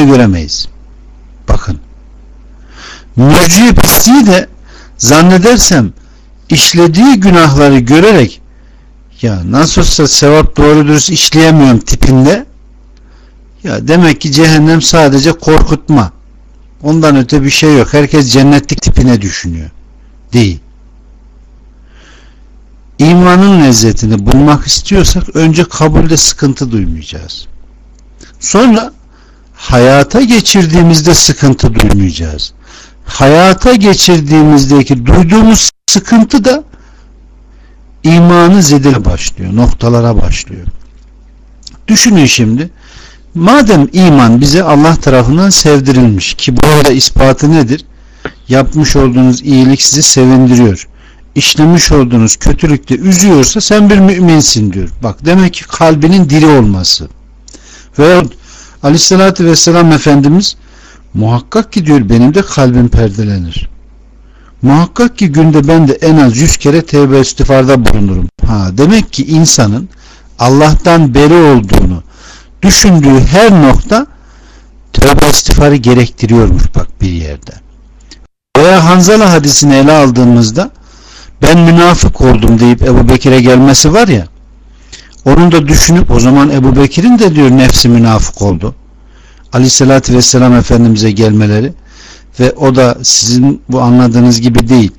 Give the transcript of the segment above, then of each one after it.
üzerinde göremeyiz. Bakın. Mürciye pisliği de zannedersem işlediği günahları görerek ya nasıl olsa sevap doğru dürüst işleyemiyorum tipinde ya demek ki cehennem sadece korkutma. Ondan öte bir şey yok. Herkes cennetlik tipine düşünüyor. Değil. İmanın lezzetini bulmak istiyorsak önce kabulde sıkıntı duymayacağız. Sonra hayata geçirdiğimizde sıkıntı duymayacağız. Hayata geçirdiğimizdeki duyduğumuz sıkıntı da imanı zedile başlıyor, noktalara başlıyor. Düşünün şimdi, madem iman bize Allah tarafından sevdirilmiş ki burada ispatı nedir? Yapmış olduğunuz iyilik sizi sevindiriyor. İşlemiş olduğunuz kötülükte üzüyorsa sen bir müminsin diyor. Bak demek ki kalbinin diri olması. Ve Aleyhisselatü Vesselam Efendimiz muhakkak ki diyor benim de kalbim perdelenir. Muhakkak ki günde ben de en az yüz kere tevbe istiğfarda bulunurum. Ha, demek ki insanın Allah'tan beri olduğunu düşündüğü her nokta tövbe istiğfarı gerektiriyormuş bak bir yerde. Veya Hanzala hadisini ele aldığımızda ben münafık oldum deyip Ebu Bekir'e gelmesi var ya onun da düşünüp o zaman Ebu Bekir'in de diyor nefsi münafık oldu. Aleyhissalatü Vesselam Efendimiz'e gelmeleri ve o da sizin bu anladığınız gibi değil.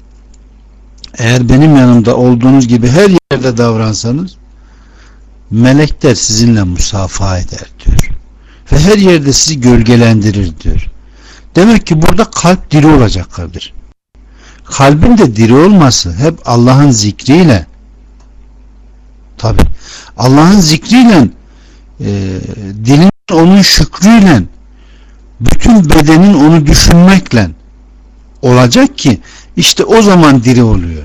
Eğer benim yanımda olduğunuz gibi her yerde davransanız melekler sizinle musafaha eder diyor. Ve her yerde sizi gölgelendirir diyor. Demek ki burada kalp diri olacak kardeş. Kalbin de diri olması hep Allah'ın zikriyle tabi Allah'ın zikriyle e, dilin onun şükrüyle bütün bedenin onu düşünmekle olacak ki işte o zaman diri oluyor.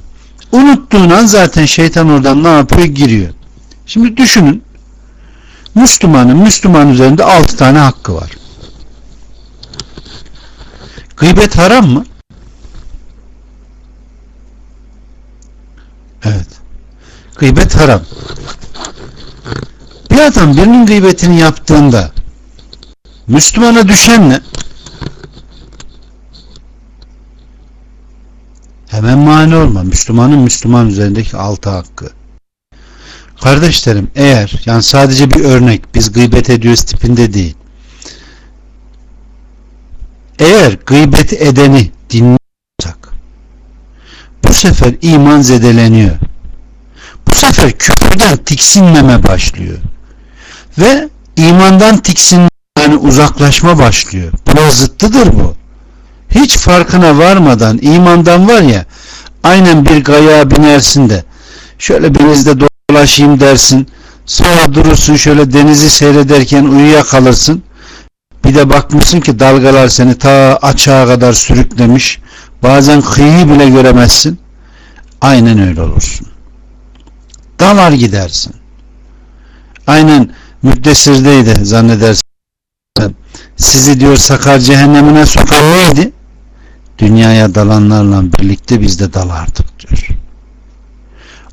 Unuttuğun an zaten şeytan oradan ne yapıyor? Giriyor. Şimdi düşünün Müslümanın Müslüman üzerinde altı tane hakkı var. Gıybet haram mı? Evet. Gıybet haram. Bir adam birinin gıybetini yaptığında Müslümana düşen ne? Hemen mani olma. Müslümanın Müslüman üzerindeki altı hakkı. Kardeşlerim eğer yani sadece bir örnek biz gıybet ediyoruz tipinde değil. Eğer gıybet edeni dinliyorsak bu sefer iman zedeleniyor. Bu sefer küfürden tiksinmeme başlıyor. Ve imandan tiksinme yani uzaklaşma başlıyor. Buna zıttıdır bu. Hiç farkına varmadan imandan var ya aynen bir gaya binersin de şöyle denizde dolaşayım dersin sonra durursun şöyle denizi seyrederken uyuyakalırsın bir de bakmışsın ki dalgalar seni ta açığa kadar sürüklemiş bazen kıyıyı bile göremezsin aynen öyle olursun dalar gidersin aynen müddessirdeydi zannedersin sizi diyor sakar cehennemine sokan neydi? Dünyaya dalanlarla birlikte biz de dalardık diyor.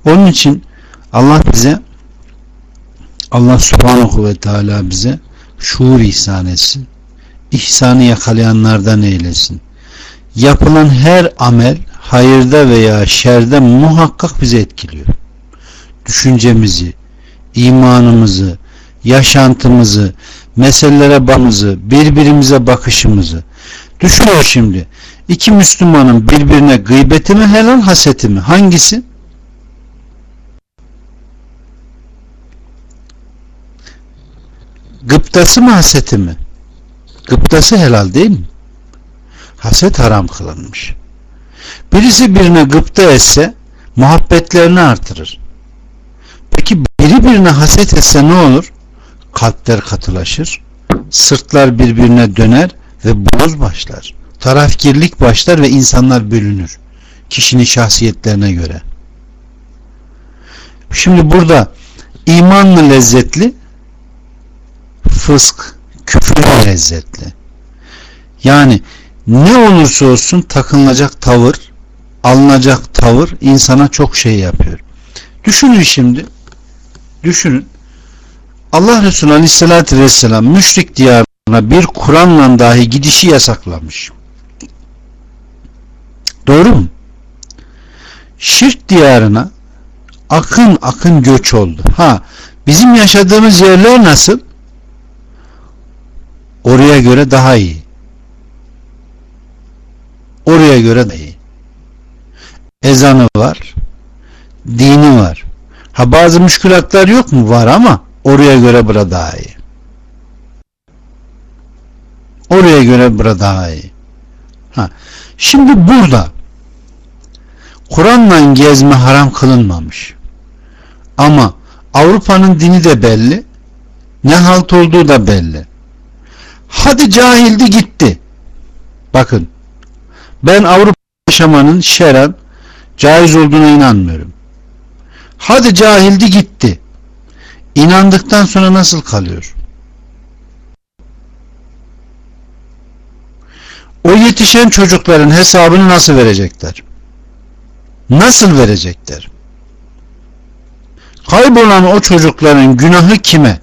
Onun için Allah bize Allah subhanahu ve teala bize şuur ihsan etsin. İhsanı yakalayanlardan eylesin. Yapılan her amel hayırda veya şerde muhakkak bizi etkiliyor. Düşüncemizi, imanımızı, yaşantımızı, meselelere bakımızı, birbirimize bakışımızı. Düşünün şimdi. İki Müslümanın birbirine gıybeti mi helal haseti mi? Hangisi? Gıptası mı haseti mi? Gıptası helal değil mi? Haset haram kılınmış. Birisi birine gıpta etse muhabbetlerini artırır. Peki biri birine haset etse ne olur? Kalpler katılaşır, sırtlar birbirine döner ve boz başlar. Tarafkirlik başlar ve insanlar bölünür. Kişinin şahsiyetlerine göre. Şimdi burada imanla lezzetli, fısk, küfür lezzetli. Yani ne olursa olsun takınılacak tavır, alınacak tavır insana çok şey yapıyor. Düşünün şimdi, düşünün Allah Resulü Aleyhisselatü Vesselam müşrik diyar bir Kur'an'la dahi gidişi yasaklamış. Doğru mu? Şirk diyarına akın akın göç oldu. Ha bizim yaşadığımız yerler nasıl? Oraya göre daha iyi. Oraya göre daha iyi. Ezanı var. Dini var. Ha bazı müşkülatlar yok mu? Var ama oraya göre bura daha iyi. Oraya göre bura daha iyi. Ha. Şimdi burada Kur'an'la gezme haram kılınmamış. Ama Avrupa'nın dini de belli. Ne halt olduğu da belli. Hadi cahildi gitti. Bakın ben Avrupa yaşamanın şeren caiz olduğuna inanmıyorum. Hadi cahildi gitti. İnandıktan sonra nasıl kalıyor? O yetişen çocukların hesabını nasıl verecekler? Nasıl verecekler? Kaybolan o çocukların günahı kime?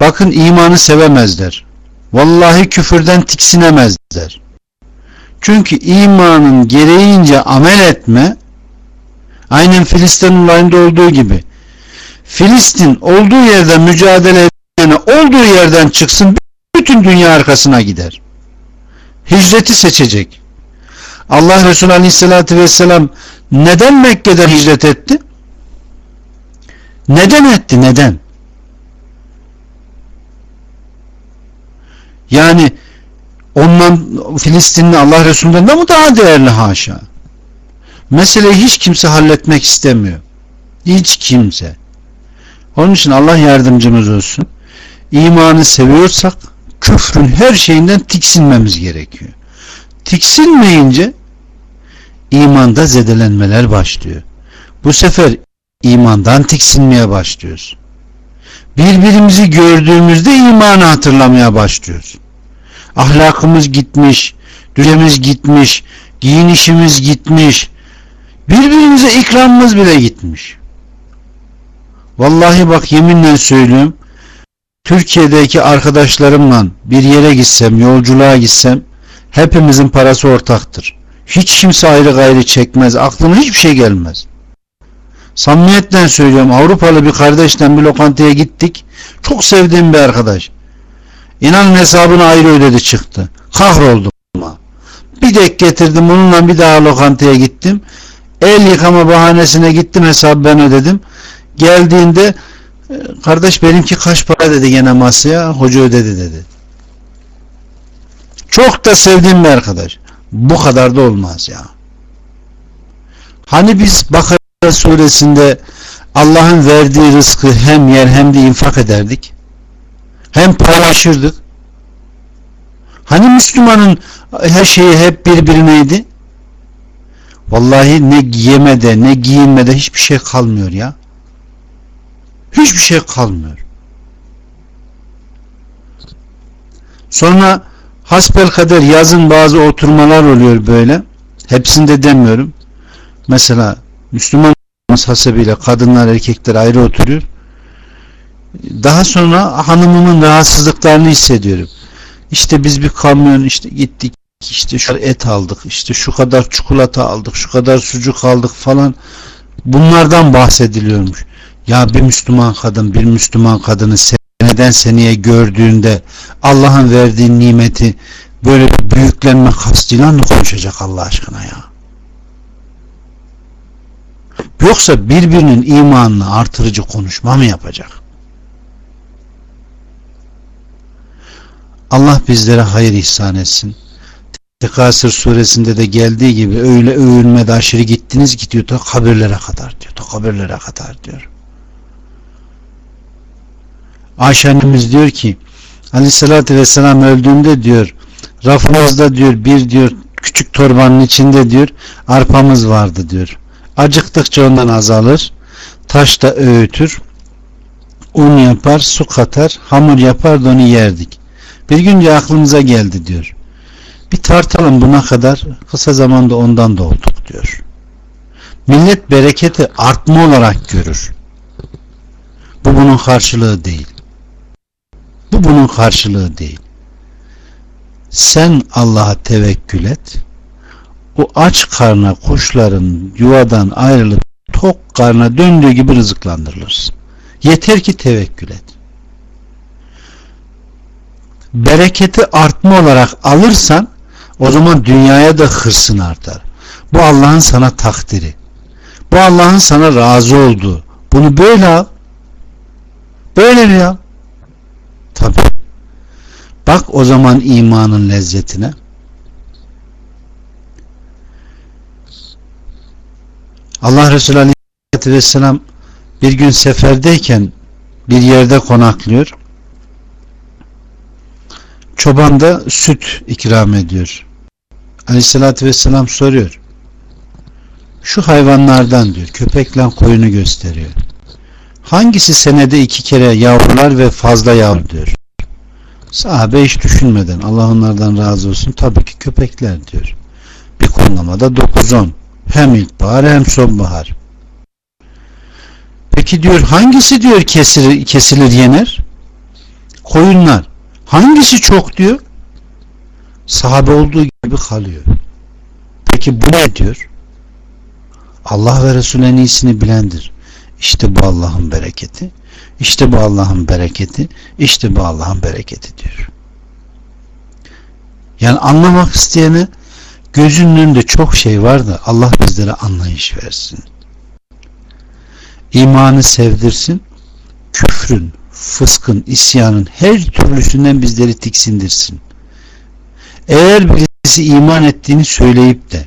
Bakın imanı sevemezler. Vallahi küfürden tiksinemezler. Çünkü imanın gereğince amel etme aynen Filistin olayında olduğu gibi Filistin olduğu yerde mücadele edene olduğu yerden çıksın bütün dünya arkasına gider. Hicreti seçecek. Allah Resulü Aleyhisselatü Vesselam neden Mekke'den hicret etti? Neden etti? Neden? Yani ondan Filistinli Allah Resulü'nden de mi daha değerli haşa? Meseleyi hiç kimse halletmek istemiyor. Hiç kimse. Onun için Allah yardımcımız olsun. İmanı seviyorsak küfrün her şeyinden tiksinmemiz gerekiyor. Tiksinmeyince imanda zedelenmeler başlıyor. Bu sefer imandan tiksinmeye başlıyoruz. Birbirimizi gördüğümüzde imanı hatırlamaya başlıyoruz. Ahlakımız gitmiş, düzemiz gitmiş, giyinişimiz gitmiş, birbirimize ikramımız bile gitmiş. Vallahi bak yeminle söylüyorum, Türkiye'deki arkadaşlarımla bir yere gitsem, yolculuğa gitsem, hepimizin parası ortaktır. Hiç kimse ayrı gayrı çekmez, aklına hiçbir şey gelmez. Samimiyetten söylüyorum Avrupalı bir kardeşle bir lokantaya gittik. Çok sevdiğim bir arkadaş. İnanın hesabını ayrı ödedi çıktı. Kahroldum. Bir dek getirdim onunla bir daha lokantaya gittim. El yıkama bahanesine gittim hesabı ben ödedim. Geldiğinde e, kardeş benimki kaç para dedi gene masaya hoca ödedi dedi. Çok da sevdiğim bir arkadaş. Bu kadar da olmaz ya. Hani biz Bakara suresinde Allah'ın verdiği rızkı hem yer hem de infak ederdik. Hem paylaşırdık. Hani Müslümanın her şeyi hep birbirineydi? Vallahi ne yemede ne giyinmede hiçbir şey kalmıyor ya. Hiçbir şey kalmıyor. Sonra hasbel kader yazın bazı oturmalar oluyor böyle. Hepsinde demiyorum. Mesela Müslüman hasebiyle kadınlar erkekler ayrı oturuyor. Daha sonra hanımımın rahatsızlıklarını hissediyorum. İşte biz bir kamyon işte gittik işte şu et aldık işte şu kadar çikolata aldık şu kadar sucuk aldık falan bunlardan bahsediliyormuş. Ya bir Müslüman kadın bir Müslüman kadını seneden seneye gördüğünde Allah'ın verdiği nimeti böyle bir büyüklenme kastıyla mı konuşacak Allah aşkına ya? Yoksa birbirinin imanını artırıcı konuşma mı yapacak? Allah bizlere hayır ihsan etsin. Tekasır suresinde de geldiği gibi öyle övülmede aşırı gittiniz gidiyor da kabirlere kadar diyor. Da kabirlere kadar diyor. Ayşe annemiz diyor ki Aleyhissalatü Vesselam öldüğünde diyor rafımızda diyor bir diyor küçük torbanın içinde diyor arpamız vardı diyor. Acıktıkça ondan azalır. Taş da öğütür. Un yapar, su katar, hamur yapar da onu yerdik. Bir günce aklımıza geldi diyor. Bir tartalım buna kadar kısa zamanda ondan da olduk diyor. Millet bereketi artma olarak görür. Bu bunun karşılığı değil. Bu bunun karşılığı değil. Sen Allah'a tevekkül et. O aç karna kuşların yuvadan ayrılıp tok karna döndüğü gibi rızıklandırılırsın. Yeter ki tevekkül et. Bereketi artma olarak alırsan o zaman dünyaya da hırsın artar. Bu Allah'ın sana takdiri. Bu Allah'ın sana razı olduğu. Bunu böyle al. Böyle bir al. Tabi. Bak o zaman imanın lezzetine. Allah Resulü Aleyhisselatü Vesselam bir gün seferdeyken bir yerde konaklıyor. Çoban da süt ikram ediyor. Aleyhisselatü Vesselam soruyor. Şu hayvanlardan diyor köpekle koyunu gösteriyor. Hangisi senede iki kere yavrular ve fazla yavru diyor. Sahabe hiç düşünmeden Allah onlardan razı olsun tabii ki köpekler diyor. Bir konlamada 9-10 hem ilkbahar hem sonbahar. Peki diyor hangisi diyor kesilir, kesilir yener? Koyunlar. Hangisi çok diyor? Sahabe olduğu gibi kalıyor. Peki bu ne diyor? Allah ve Resulü en iyisini bilendir. İşte bu Allah'ın bereketi. İşte bu Allah'ın bereketi. İşte bu Allah'ın bereketi diyor. Yani anlamak isteyene gözünün önünde çok şey var da Allah bizlere anlayış versin. İmanı sevdirsin. Küfrün, fıskın, isyanın her türlüsünden bizleri tiksindirsin. Eğer birisi iman ettiğini söyleyip de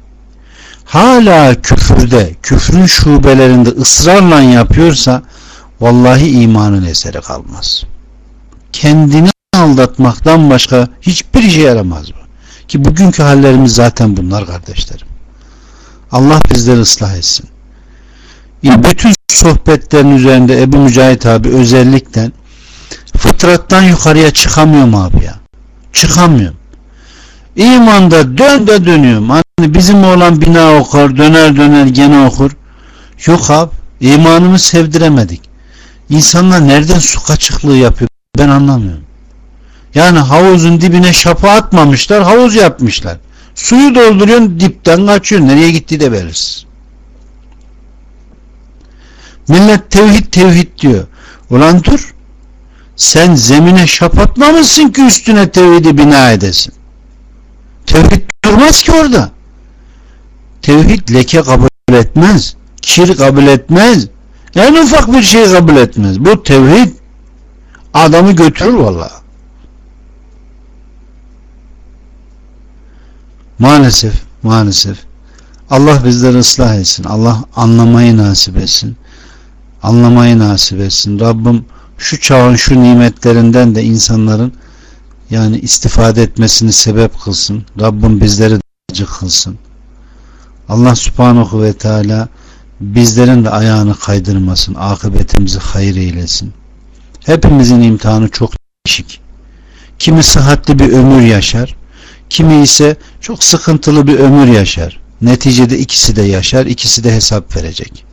hala küfürde, küfrün şubelerinde ısrarla yapıyorsa vallahi imanın eseri kalmaz. Kendini aldatmaktan başka hiçbir işe yaramaz bu. Ki bugünkü hallerimiz zaten bunlar kardeşlerim. Allah bizleri ıslah etsin. Bütün sohbetlerin üzerinde Ebu Mücahit abi özellikle fıtrattan yukarıya çıkamıyorum abi ya. Çıkamıyorum. İmanda dön de dönüyorum. Hani bizim olan bina okur, döner döner gene okur. Yok abi. imanımı sevdiremedik. İnsanlar nereden su kaçıklığı yapıyor ben anlamıyorum. Yani havuzun dibine şapa atmamışlar, havuz yapmışlar. Suyu dolduruyorsun, dipten kaçıyor. Nereye gitti de belirsiz. Millet tevhid tevhid diyor. Ulan dur. Sen zemine şap atmamışsın ki üstüne tevhidi bina edesin. Tevhid durmaz ki orada. Tevhid leke kabul etmez. Kir kabul etmez. En ufak bir şey kabul etmez. Bu tevhid adamı götürür vallahi. Maalesef, maalesef. Allah bizleri ıslah etsin. Allah anlamayı nasip etsin. Anlamayı nasip etsin. Rabbim şu çağın şu nimetlerinden de insanların yani istifade etmesini sebep kılsın. Rabbim bizleri de kılsın. Allah subhanahu ve teala bizlerin de ayağını kaydırmasın. Akıbetimizi hayır eylesin. Hepimizin imtihanı çok değişik. Kimi sıhhatli bir ömür yaşar. Kimi ise çok sıkıntılı bir ömür yaşar. Neticede ikisi de yaşar, ikisi de hesap verecek.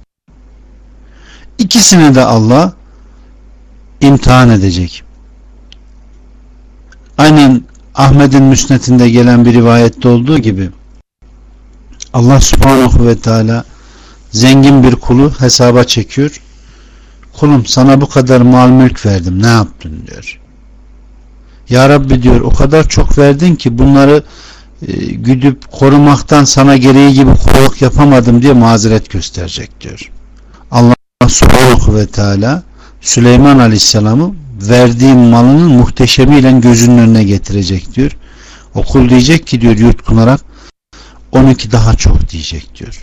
İkisini de Allah imtihan edecek. Aynen Ahmet'in müsnetinde gelen bir rivayette olduğu gibi Allah subhanahu ve teala zengin bir kulu hesaba çekiyor. Kulum sana bu kadar mal mülk verdim ne yaptın diyor. Ya Rabbi diyor o kadar çok verdin ki bunları e, güdüp korumaktan sana gereği gibi kolluk yapamadım diye mazeret gösterecek diyor. Allah subhanahu ve teala Süleyman aleyhisselamı verdiğim malının muhteşemiyle gözünün önüne getirecek diyor. Okul diyecek ki diyor yutkunarak 12 daha çok diyecek diyor.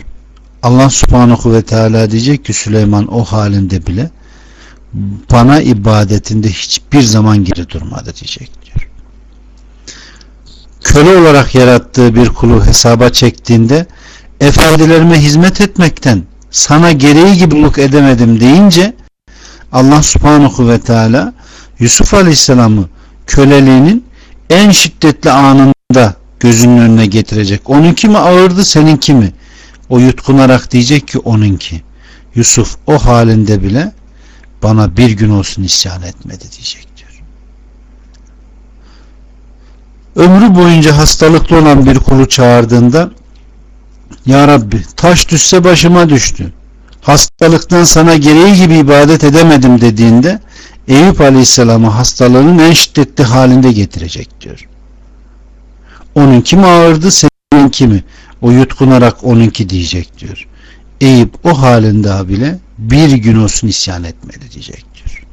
Allah subhanahu ve teala diyecek ki Süleyman o halinde bile bana ibadetinde hiçbir zaman geri durmadı diyecek diyor. Köle olarak yarattığı bir kulu hesaba çektiğinde efendilerime hizmet etmekten sana gereği gibi luk edemedim deyince Allah subhanahu ve teala Yusuf aleyhisselamı köleliğinin en şiddetli anında gözünün önüne getirecek. Onunki mi ağırdı seninki mi? O yutkunarak diyecek ki onunki. Yusuf o halinde bile bana bir gün olsun isyan etmedi diyecek diyor. ömrü boyunca hastalıklı olan bir kulu çağırdığında Ya Rabbi taş düşse başıma düştü. Hastalıktan sana gereği gibi ibadet edemedim dediğinde Eyüp Aleyhisselam'ı hastalığının en şiddetli halinde getirecek diyor. Onunki mi ağırdı seninki mi? O yutkunarak onunki diyecek diyor. Eyüp o halinde bile bir gün olsun isyan etmedi diyecek diyor.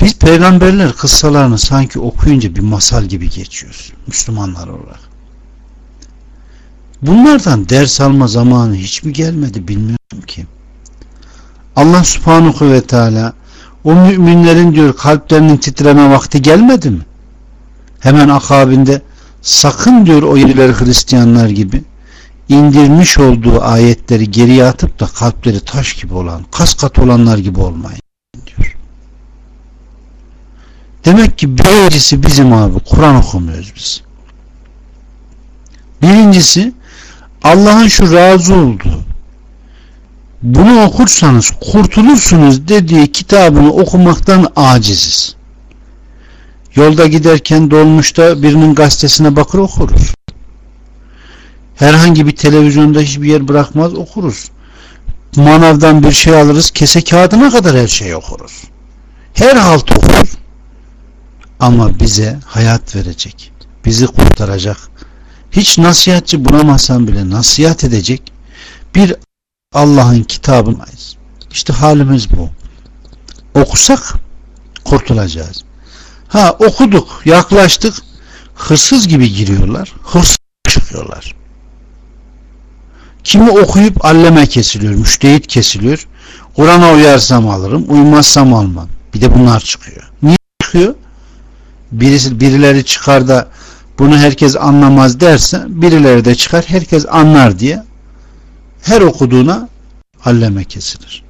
Biz peygamberler kıssalarını sanki okuyunca bir masal gibi geçiyoruz. Müslümanlar olarak. Bunlardan ders alma zamanı hiç mi gelmedi bilmiyorum ki. Allah subhanahu ve teala o müminlerin diyor kalplerinin titreme vakti gelmedi mi? Hemen akabinde sakın diyor o yerleri Hristiyanlar gibi indirmiş olduğu ayetleri geriye atıp da kalpleri taş gibi olan, kas kat olanlar gibi olmayın diyor. Demek ki birincisi bizim abi Kur'an okumuyoruz biz. Birincisi Allah'ın şu razı olduğu bunu okursanız kurtulursunuz dediği kitabını okumaktan aciziz. Yolda giderken dolmuşta birinin gazetesine bakır okuruz. Herhangi bir televizyonda hiçbir yer bırakmaz okuruz. Manavdan bir şey alırız kese kağıdına kadar her şeyi okuruz. Her halt okuruz. Ama bize hayat verecek. Bizi kurtaracak. Hiç nasihatçi bulamazsan bile nasihat edecek bir Allah'ın kitabındayız. İşte halimiz bu. Okusak kurtulacağız. Ha okuduk, yaklaştık. Hırsız gibi giriyorlar. Hırsız çıkıyorlar. Kimi okuyup alleme kesiliyor, müştehit kesiliyor. Kur'an'a uyarsam alırım, uymazsam almam. Bir de bunlar çıkıyor. Niye çıkıyor? Birisi, birileri çıkar da bunu herkes anlamaz derse birileri de çıkar herkes anlar diye her okuduğuna alleme kesilir.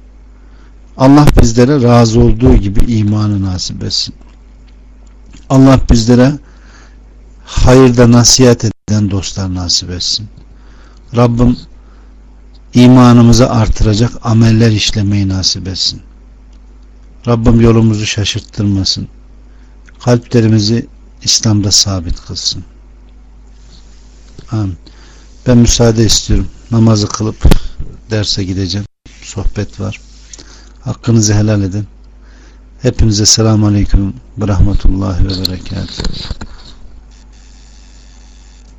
Allah bizlere razı olduğu gibi imanı nasip etsin. Allah bizlere hayırda nasihat eden dostlar nasip etsin. Rabbim imanımızı artıracak ameller işlemeyi nasip etsin. Rabbim yolumuzu şaşırttırmasın. Kalplerimizi İslam'da sabit kılsın. Amin. Ben müsaade istiyorum. Namazı kılıp derse gideceğim. Sohbet var. Hakkınızı helal edin. Hepinize selamun aleyküm ve rahmetullahi ve berekatuhu.